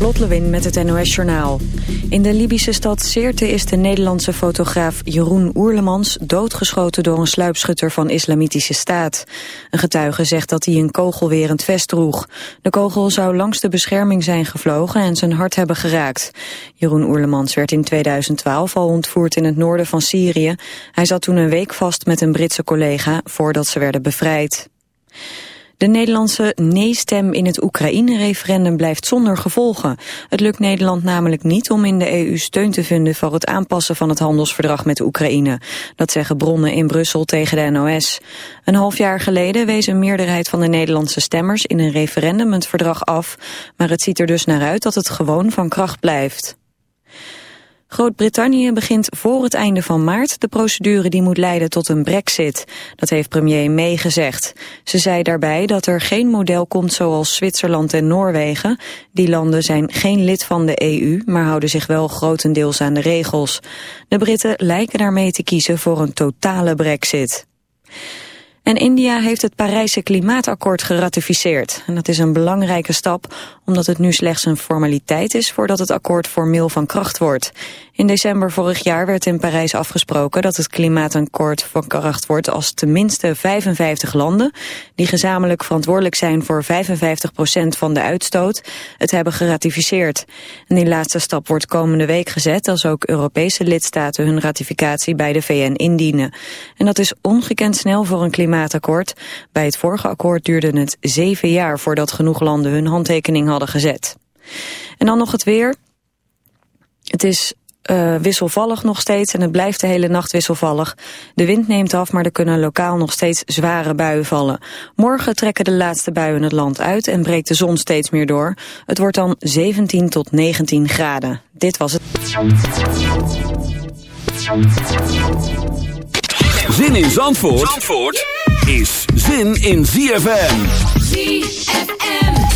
Lot Lewin met het NOS Journaal. In de Libische stad Sirte is de Nederlandse fotograaf Jeroen Oerlemans doodgeschoten door een sluipschutter van Islamitische Staat. Een getuige zegt dat hij een kogelwerend vest droeg. De kogel zou langs de bescherming zijn gevlogen en zijn hart hebben geraakt. Jeroen Oerlemans werd in 2012 al ontvoerd in het noorden van Syrië. Hij zat toen een week vast met een Britse collega voordat ze werden bevrijd. De Nederlandse nee-stem in het Oekraïne-referendum blijft zonder gevolgen. Het lukt Nederland namelijk niet om in de EU steun te vinden voor het aanpassen van het handelsverdrag met Oekraïne. Dat zeggen bronnen in Brussel tegen de NOS. Een half jaar geleden wees een meerderheid van de Nederlandse stemmers in een referendum het verdrag af. Maar het ziet er dus naar uit dat het gewoon van kracht blijft. Groot-Brittannië begint voor het einde van maart de procedure die moet leiden tot een brexit. Dat heeft premier May gezegd. Ze zei daarbij dat er geen model komt zoals Zwitserland en Noorwegen. Die landen zijn geen lid van de EU, maar houden zich wel grotendeels aan de regels. De Britten lijken daarmee te kiezen voor een totale brexit. En India heeft het Parijse Klimaatakkoord geratificeerd. En dat is een belangrijke stap, omdat het nu slechts een formaliteit is voordat het akkoord formeel van kracht wordt. In december vorig jaar werd in Parijs afgesproken dat het klimaatakkoord van kracht wordt als tenminste 55 landen, die gezamenlijk verantwoordelijk zijn voor 55 procent van de uitstoot, het hebben geratificeerd. En die laatste stap wordt komende week gezet als ook Europese lidstaten hun ratificatie bij de VN indienen. En dat is ongekend snel voor een klimaatakkoord. Bij het vorige akkoord duurde het zeven jaar voordat genoeg landen hun handtekening hadden gezet. En dan nog het weer. Het is uh, wisselvallig nog steeds en het blijft de hele nacht wisselvallig. De wind neemt af, maar er kunnen lokaal nog steeds zware buien vallen. Morgen trekken de laatste buien het land uit en breekt de zon steeds meer door. Het wordt dan 17 tot 19 graden. Dit was het. Zin in Zandvoort, Zandvoort is zin in ZFM. ZFM.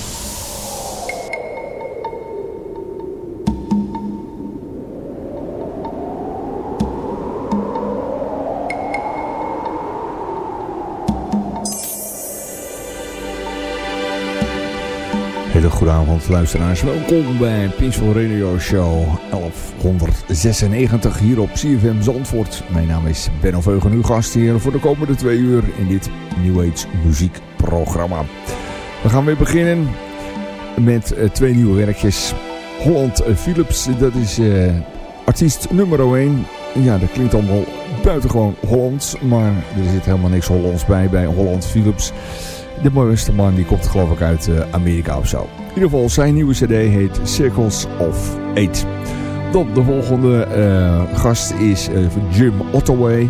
Hele goede avond luisteraars. Welkom bij Peaceful Radio Show 1196 hier op CFM Zandvoort. Mijn naam is Ben Veugen, uw gast hier voor de komende twee uur in dit New Age muziekprogramma. We gaan weer beginnen met uh, twee nieuwe werkjes. Holland Philips, dat is uh, artiest nummer 1. Ja, dat klinkt allemaal buitengewoon Hollands, maar er zit helemaal niks Hollands bij bij Holland Philips. De mooiste man die komt geloof ik uit Amerika of zo. In ieder geval zijn nieuwe cd heet Circles of Eight. Dan de volgende uh, gast is uh, Jim Ottaway.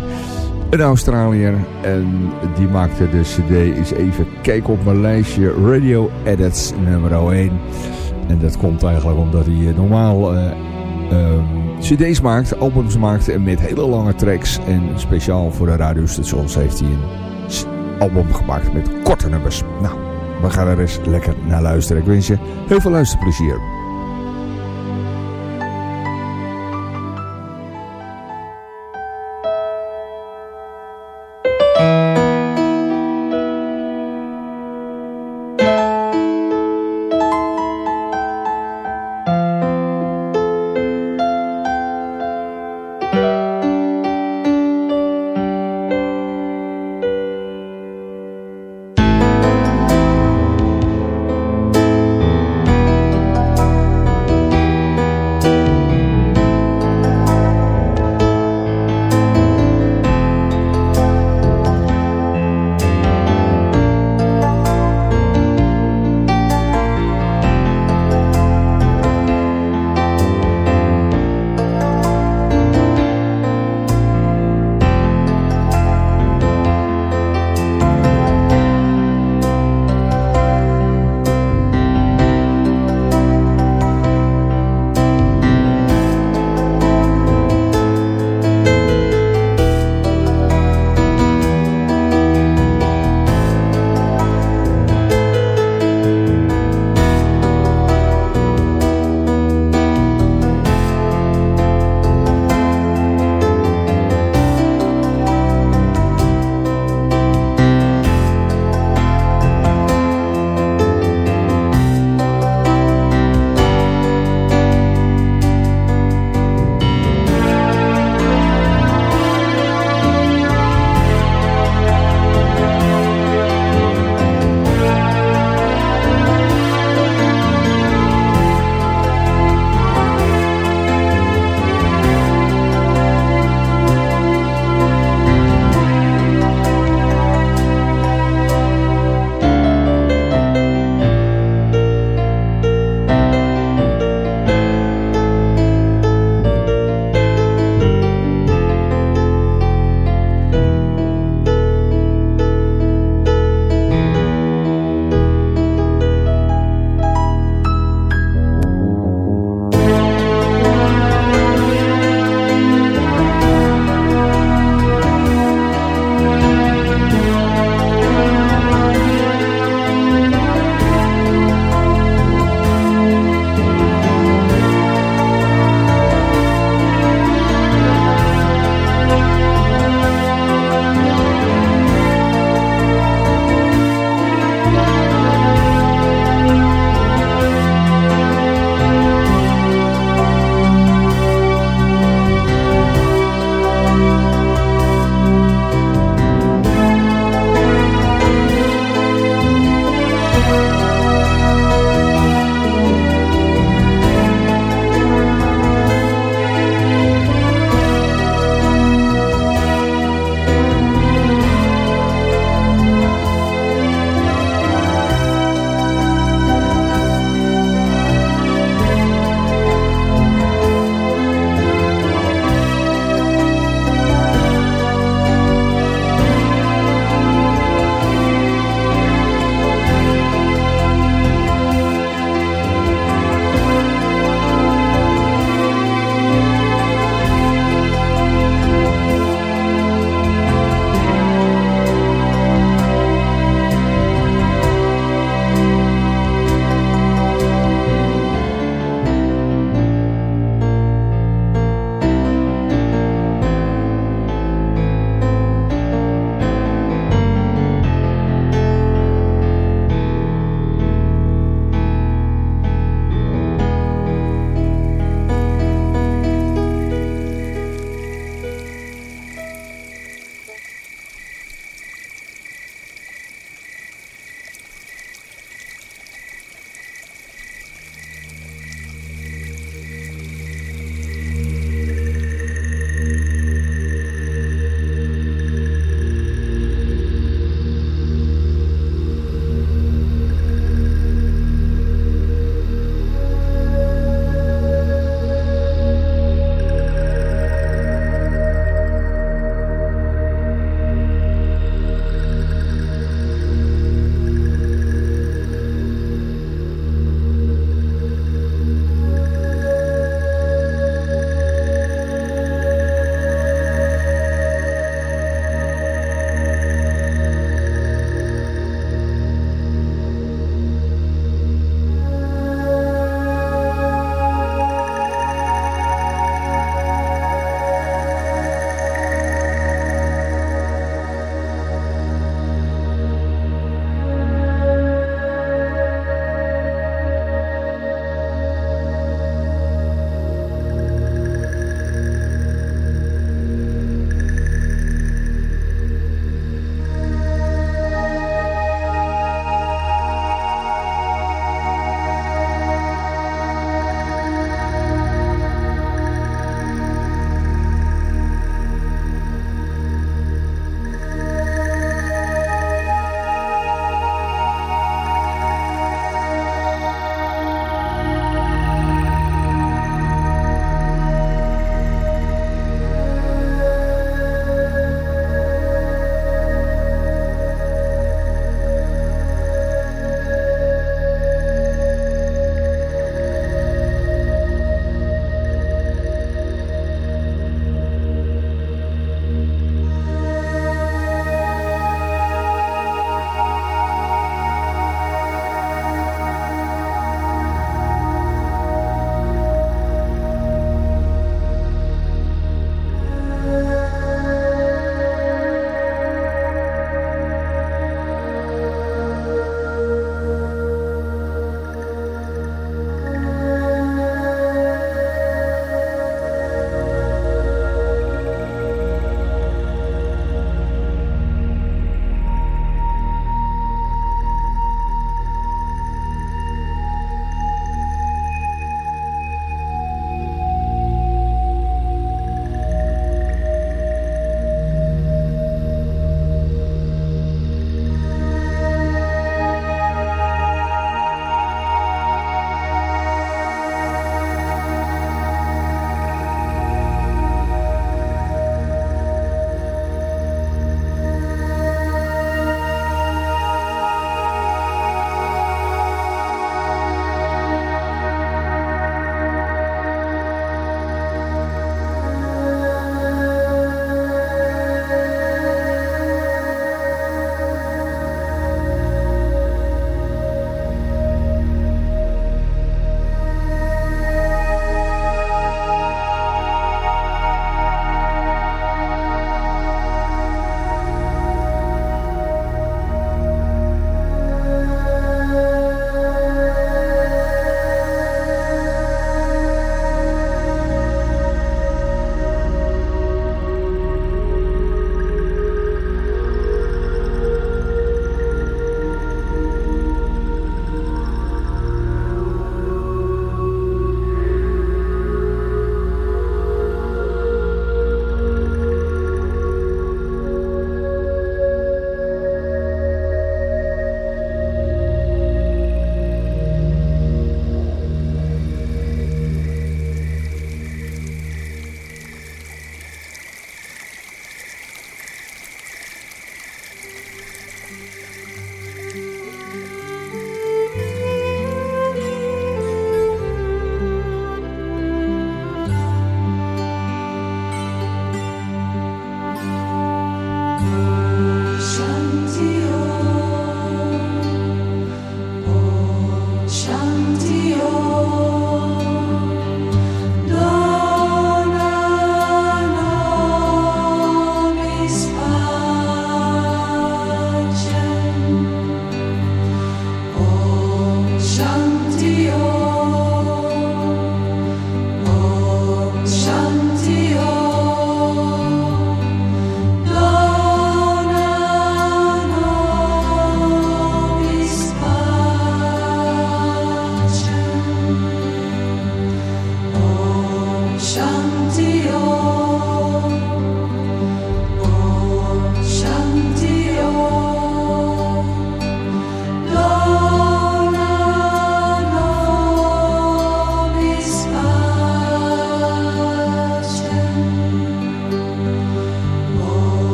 Een Australiër. En die maakte de cd, eens even kijken op mijn lijstje, Radio Edits nummer 1. En dat komt eigenlijk omdat hij normaal um, cd's maakt, albums maakt met hele lange tracks. En speciaal voor de radiostations heeft hij een album gemaakt met korte nummers. Nou, we gaan er eens lekker naar luisteren. Ik wens je heel veel luisterplezier.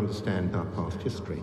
understand our past history.